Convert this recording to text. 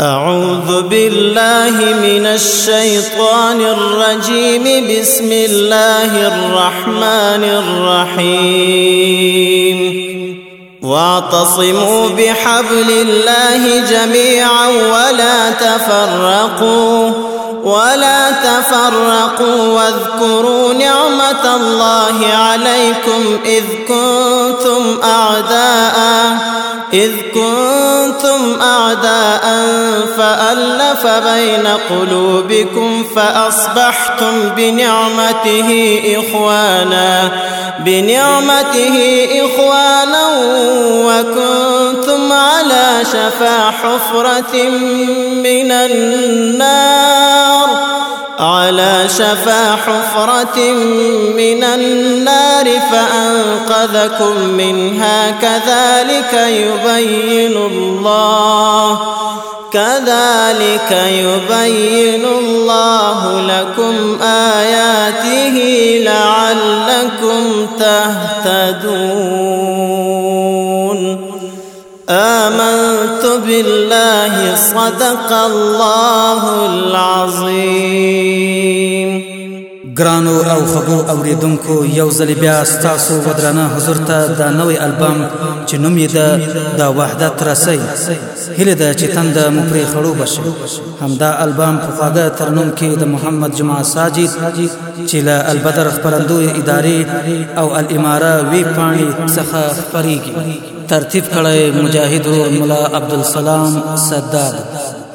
أعوذ بالله من الشيطان الرجيم. بسم الله الرحمن الرحيم. واعتصموا بحبل الله جميعا ولا تفرقوا ولا تفرقوا واذكروا نعمة الله عليكم إذ كنتم أعداءً إذ كنتم أعداء فألف بين قلوبكم فأصبحتم بنعمته إخوانا بنعمته إخوانا وكنتم على شفا حفرة من النار على شفا حفرة من النار فأنقذكم منها كذلك يبين الله. كذلك يبين الله لكم آياته لعلكم تهتدون. آمنت بالله صدق الله العظيم. ګرانو او خوږو اوریدونکو یو ځل بیا ستاسو ودرانه حضور ته د نوې البم چې نوم یې د د وحدت رسۍ هله د چې تند مو پرې خړو بشي همدا البم په خواږه ترنم کې د محمد جمعه ساجد چې له البدر خبرندوی ادارې او الاماره وی پاڼې څخه خبريږي ترتیب کړی مجاهد مولا عبدالسلام سداد